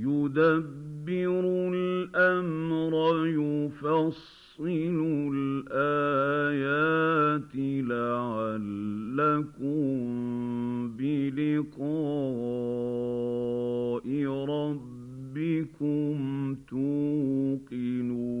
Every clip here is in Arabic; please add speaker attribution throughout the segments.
Speaker 1: يدبر الأمر يفصل الآيات لعلكم بلقاء ربكم توقنون.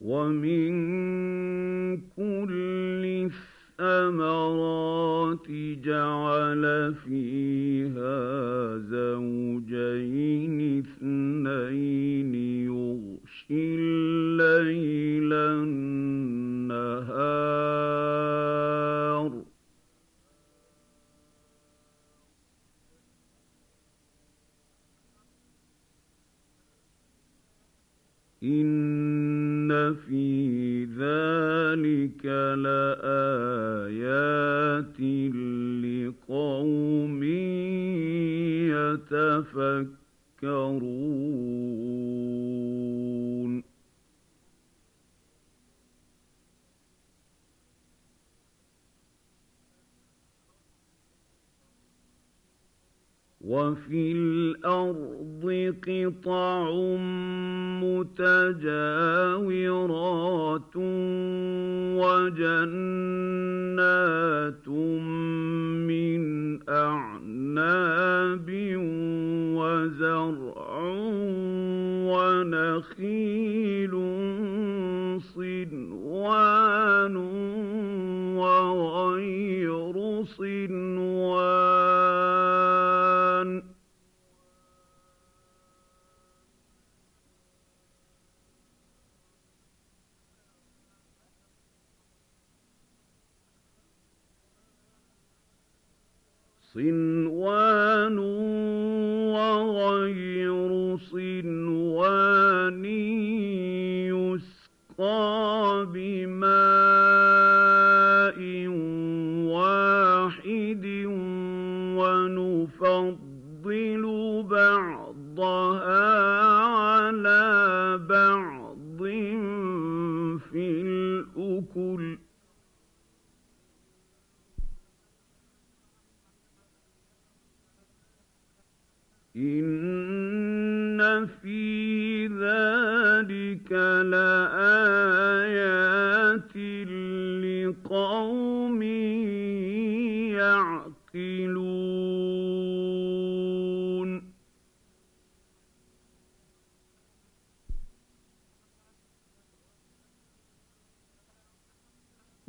Speaker 1: ومن كل الثمرات جعل فيها زوجين اثنين يغشي الليل النهار ونخيل صنوان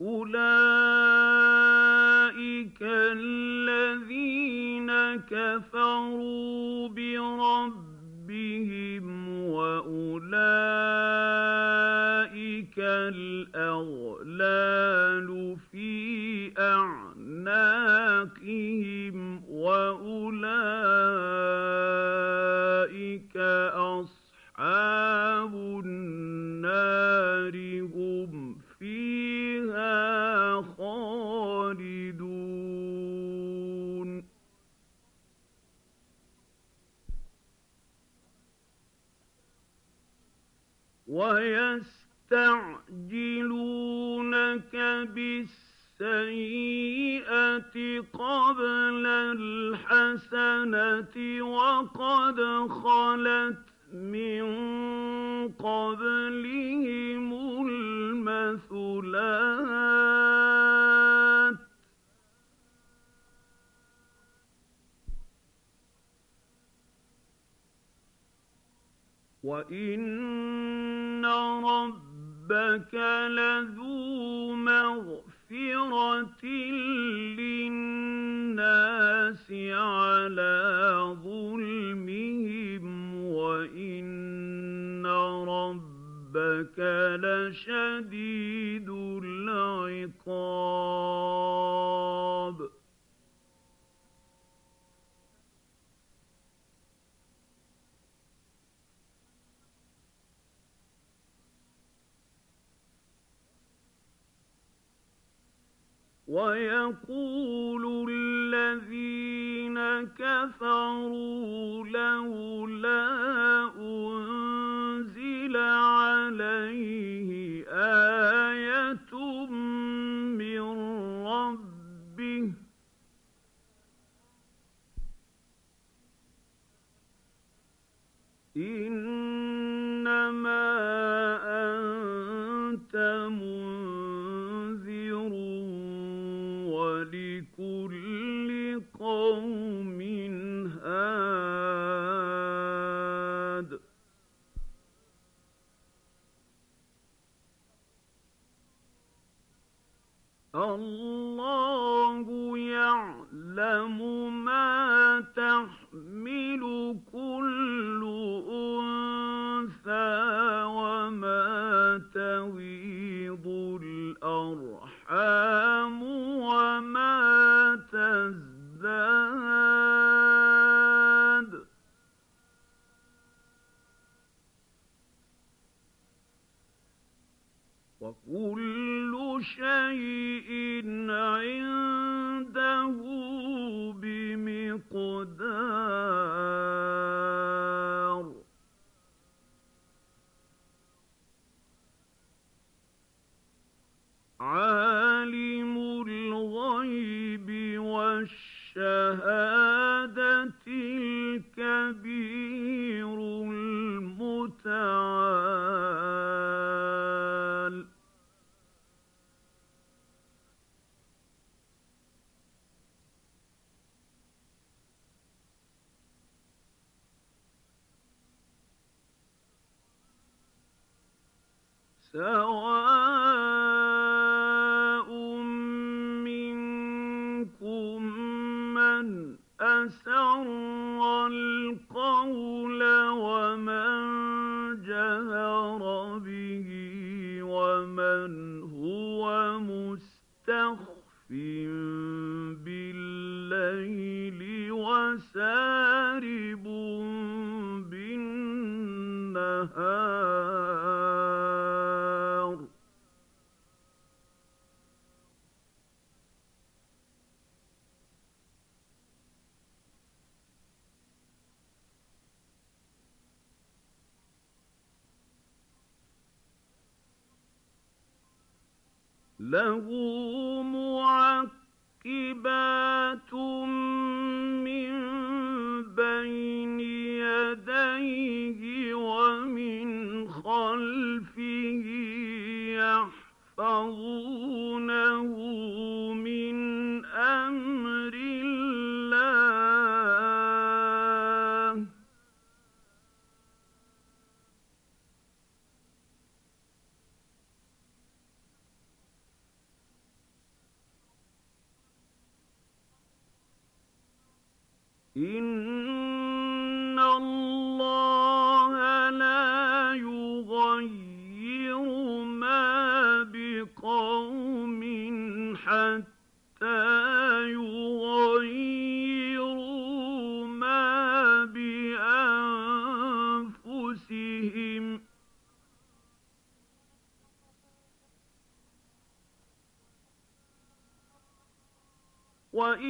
Speaker 1: أولئك الذين كفروا بربهم وأولئك الأغلال في أعناقهم وأولئك أصحاب النار هم فِيهَا خَالِدُونَ كَفَرُوا لَوْلَا له معقبات من بين يديه ومن خلفه يحفظونه.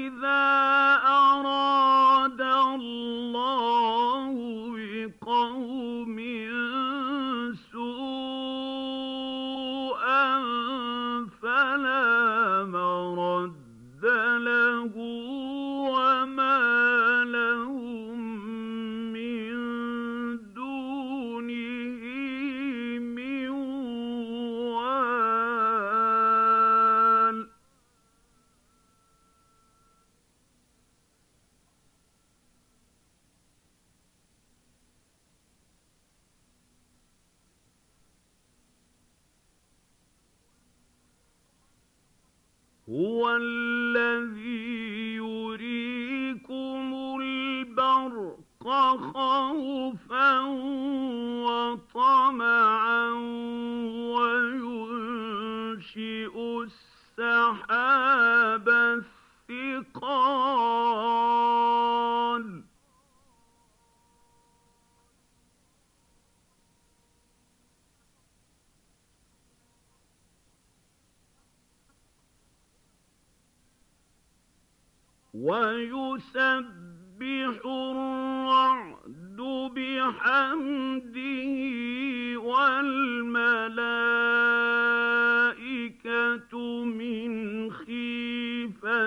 Speaker 1: إِذَا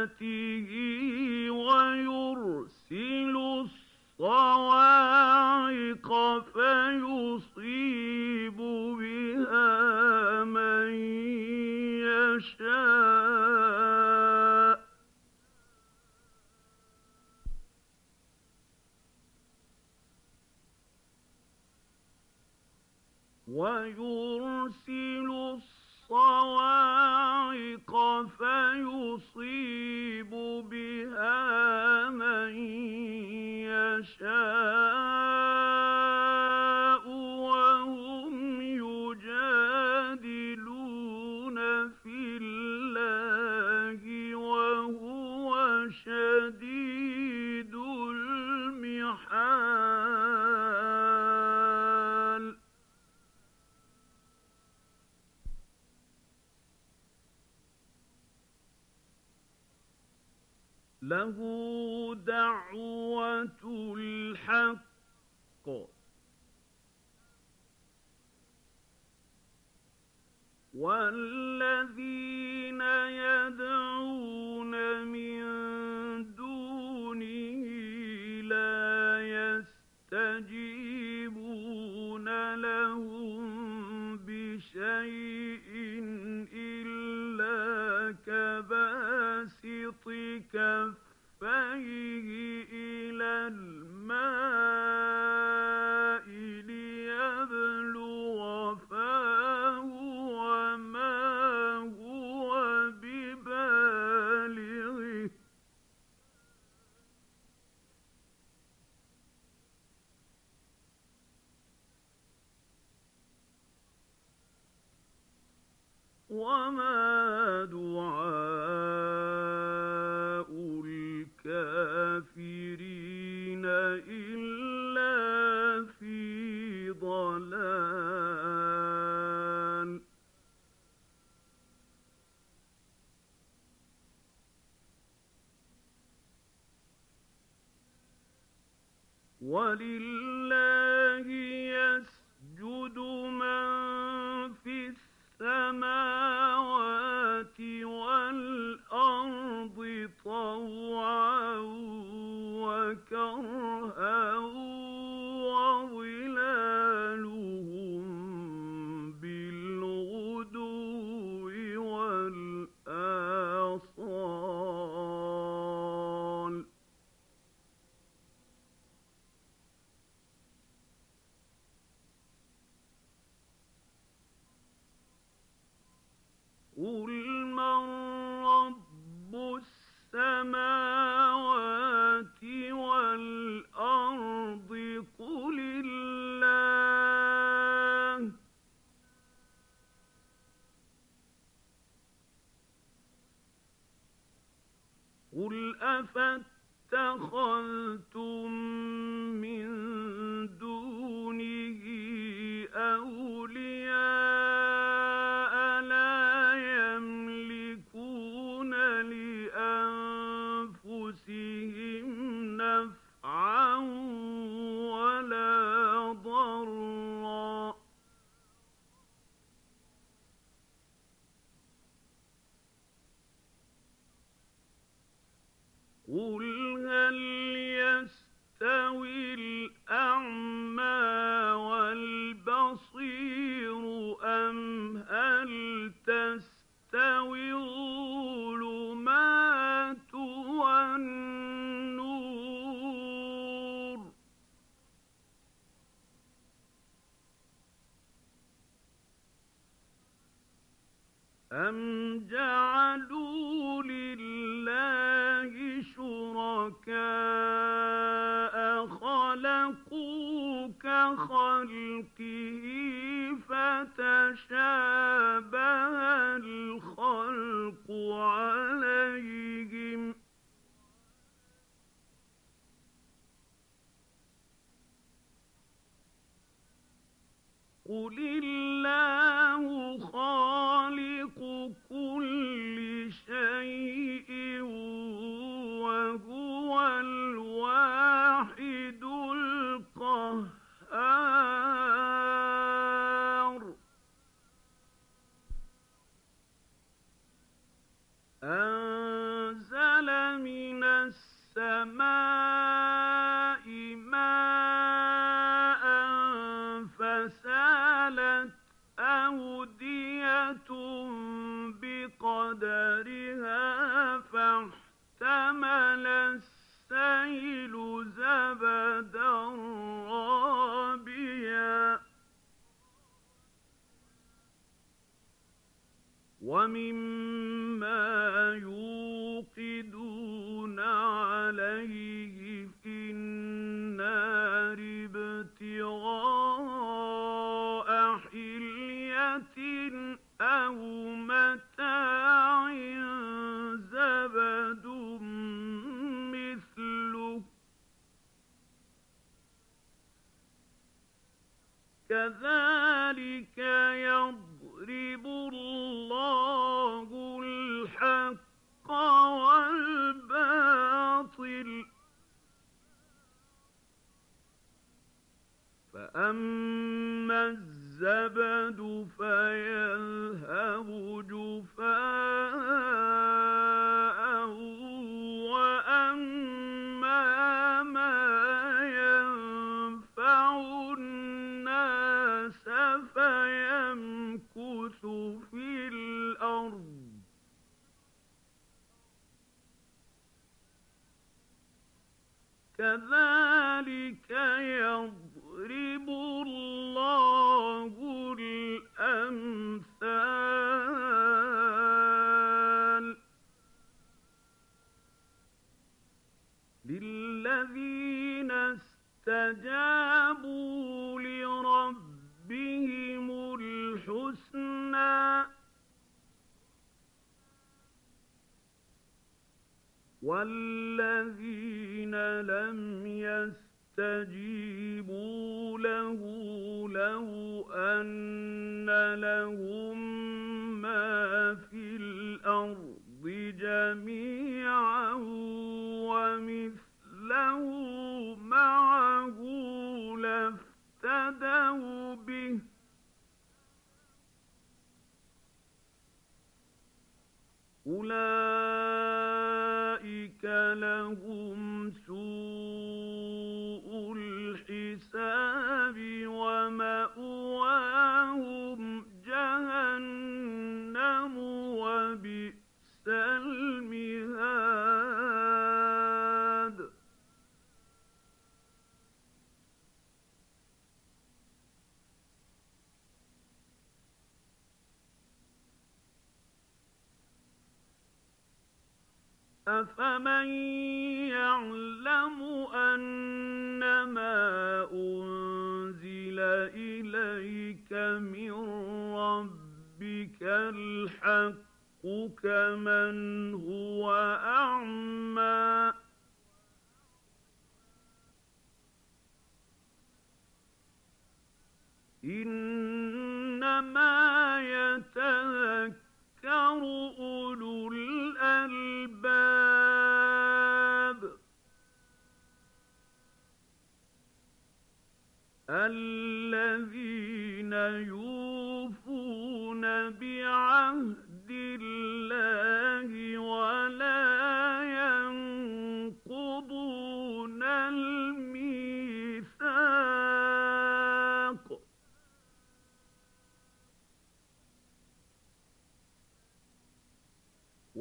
Speaker 1: الْجَنَّةِ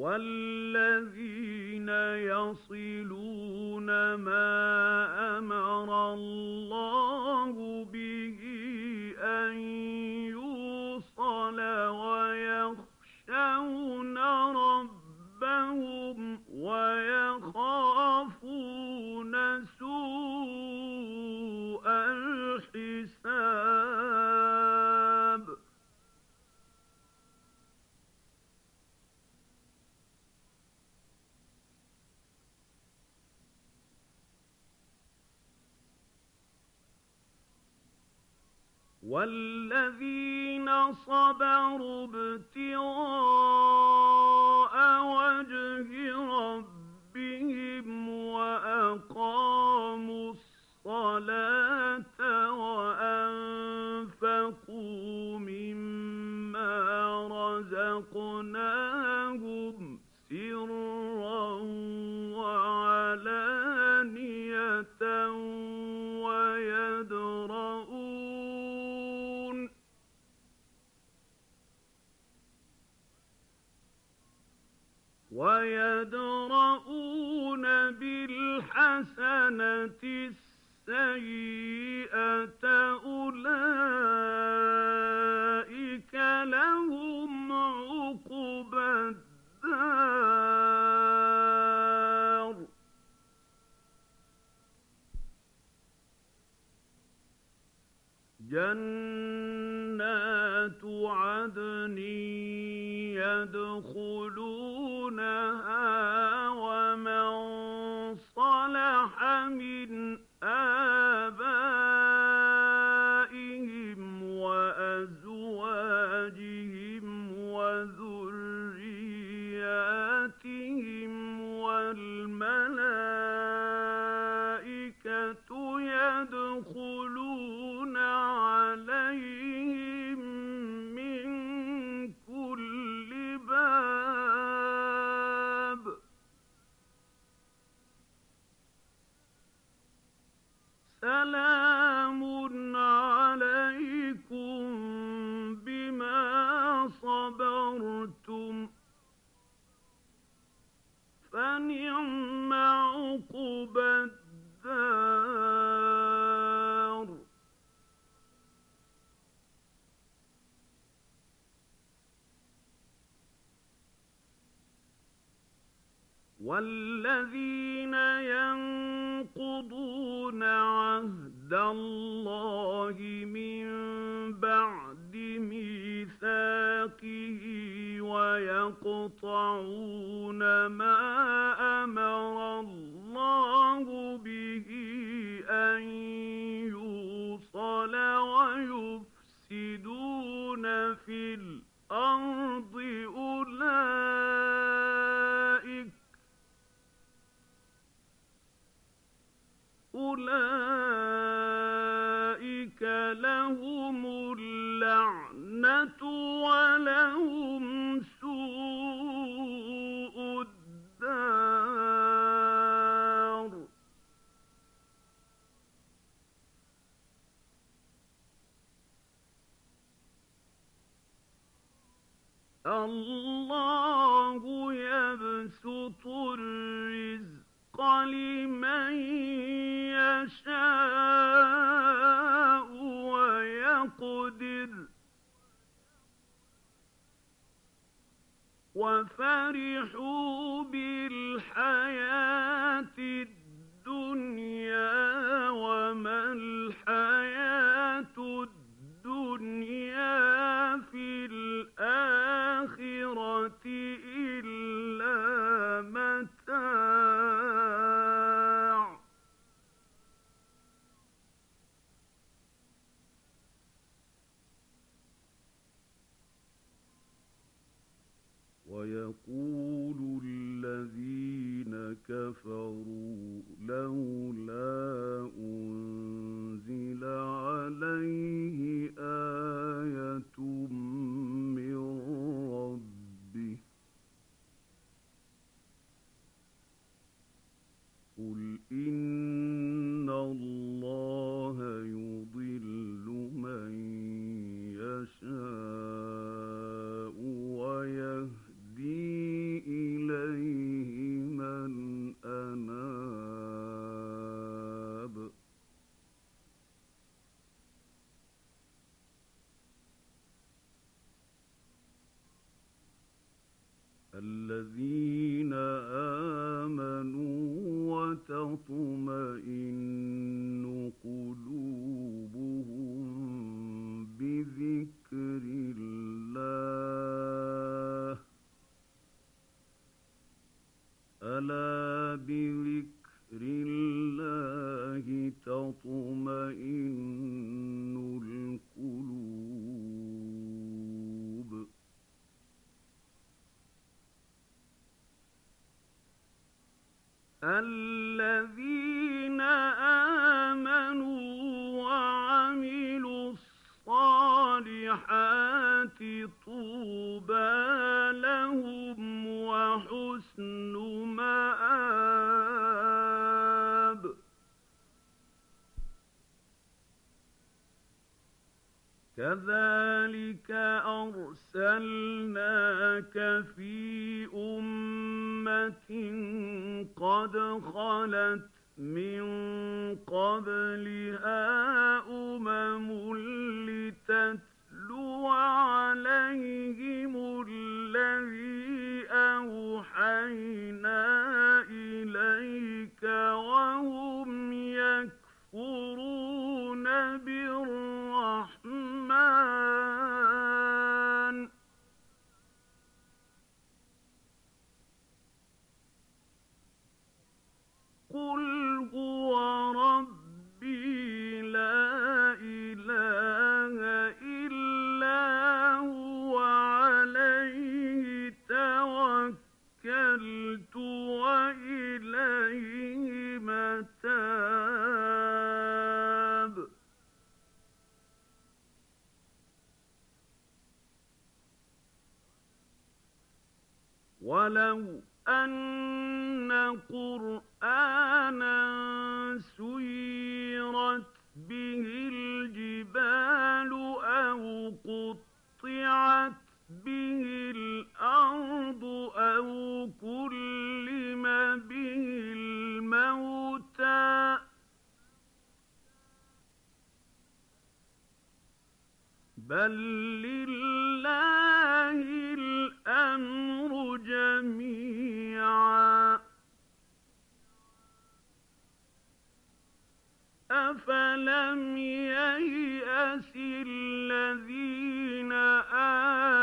Speaker 1: والذين يصلون ما أمر الله والذين صبروا ابتغاء وجه ربهم وأقاموا الصلاة وأنفقوا مما رزقناهم ويدرؤون بالحسنة السيئة أولئك لهم عقبى الدار. فنعم عقبى الدار والذين ينقضون عهد الله من بميثاقه ويقطعون ما أمر الله به أن يوصل ويفسدون في الأرض أولئك أولئك ولهم سوء الدار. الله يبسط الرزق لمن يشاء. وفرحوا بالحياة الدنيا وما الحياة الدنيا في الآخرة ويقول الذين كفروا لولا أنزل عليه آية من ربه. قل إن الذين آه به الأرض أو كلم به الموتى. بل لله الأمر جميعا. أفلم ييأس الذين جميعا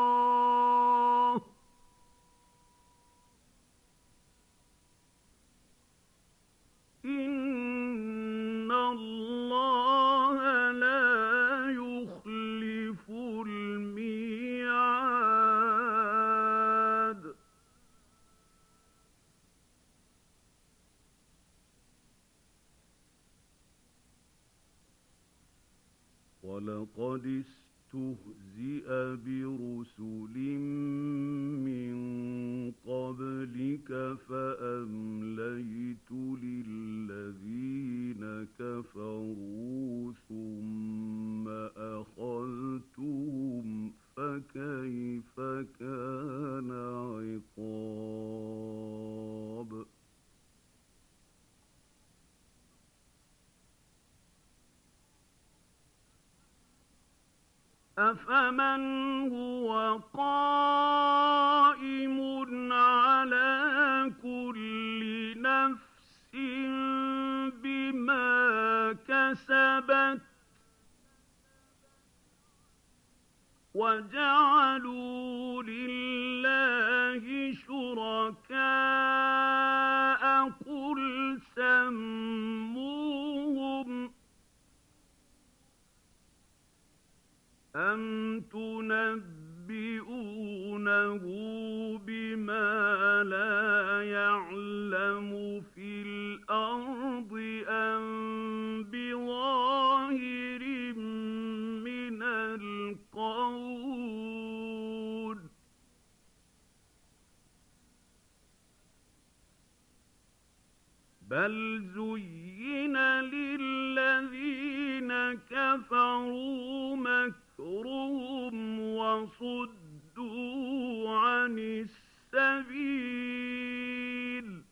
Speaker 1: أَمْ تُنَبِّئُونَهُ بِمَا لَا يَعْلَمُ فِي الْأَرْضِ أَم بِظَاهِرٍ مِّنَ الْقَوْلِ ۗ بَلْ زُيِّنَ لِلَّذِينَ كَفَرُوا مَكْرُهُمْ وَصُدُّوا عَنِ السَّبِيلِ ۗ.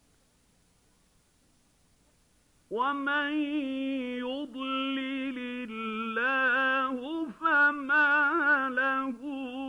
Speaker 1: وَمَن يُضْلِلِ اللَّهُ فَمَا لَهُ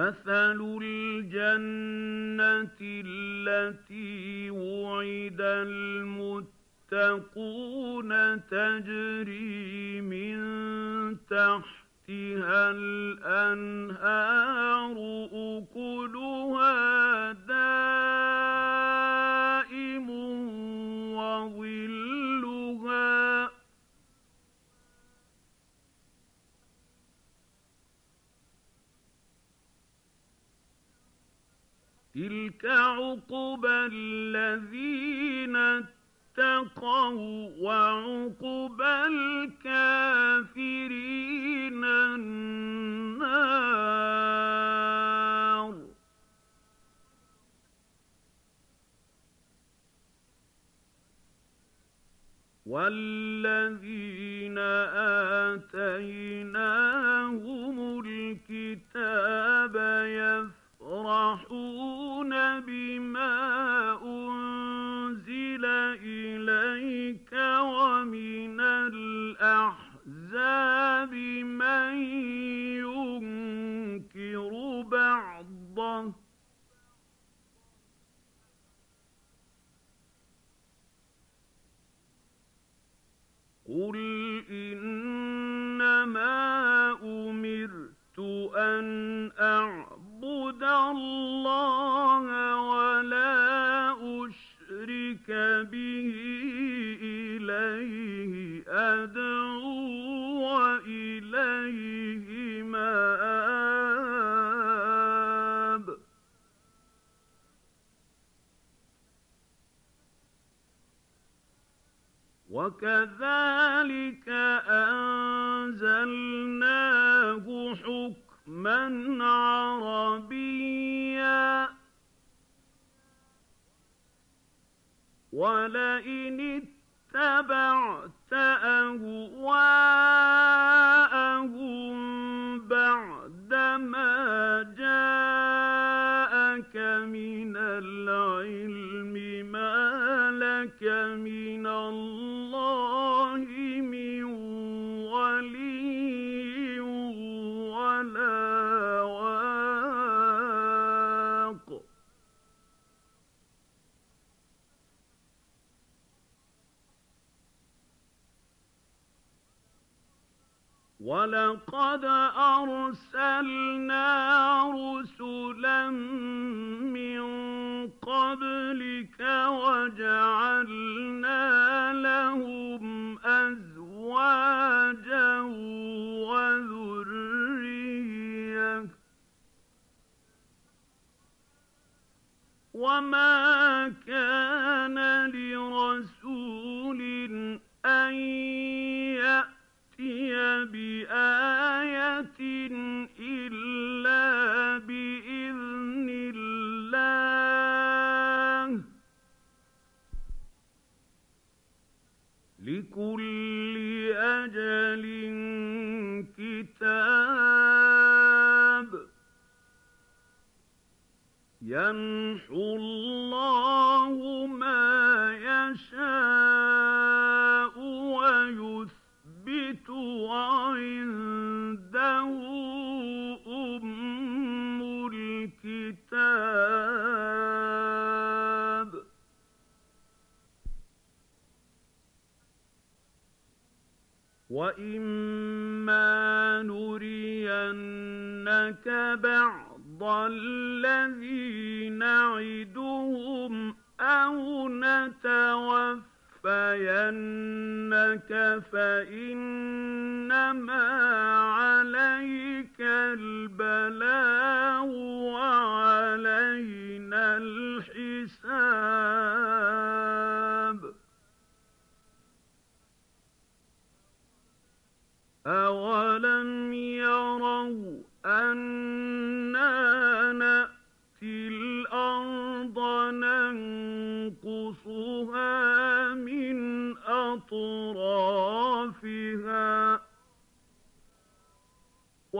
Speaker 1: مَثَلُ الْجَنَّةِ الَّتِي وُعِدَ الْمُتَّقُونَ تَجْرِي مِن تَحْتِهَا الْأَنْهَارُ أُكُلُهَا تِلْكَ عُقْبَى الَّذِينَ اتَّقَوا ۖ وَّعُقْبَى الْكَافِرِينَ النَّارُ وَالَّذِينَ آتَيْنَاهُمُ الْكِتَابَ يَفْرَحُونَ بِمَا أُنزِلَ وكذلك أنزلناه حكما عربيا. ولئن اتبعت أهواءهم بعدما جاءك من العلم ما لك من الله ولقد أرسلنا رسلا من قبلك وجعلنا لهم أزواجا وذرية. وما كان يمحو الله ما يشاء ويثبت وعنده أم الكتاب. وإما نرينك بعض نتوفينك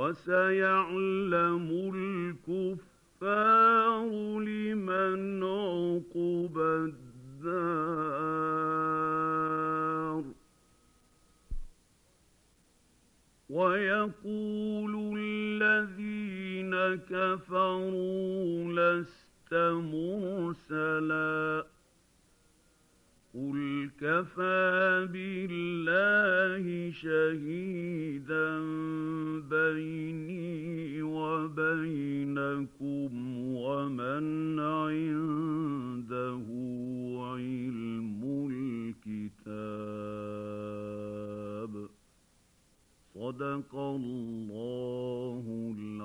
Speaker 1: وسيعلم الكفار لمن عقب الدار. ويقول الذين كفروا لست مرسلا. قل كفى بالله شهيدا بيني وبينكم ومن عنده علم الكتاب. صدق الله العظيم.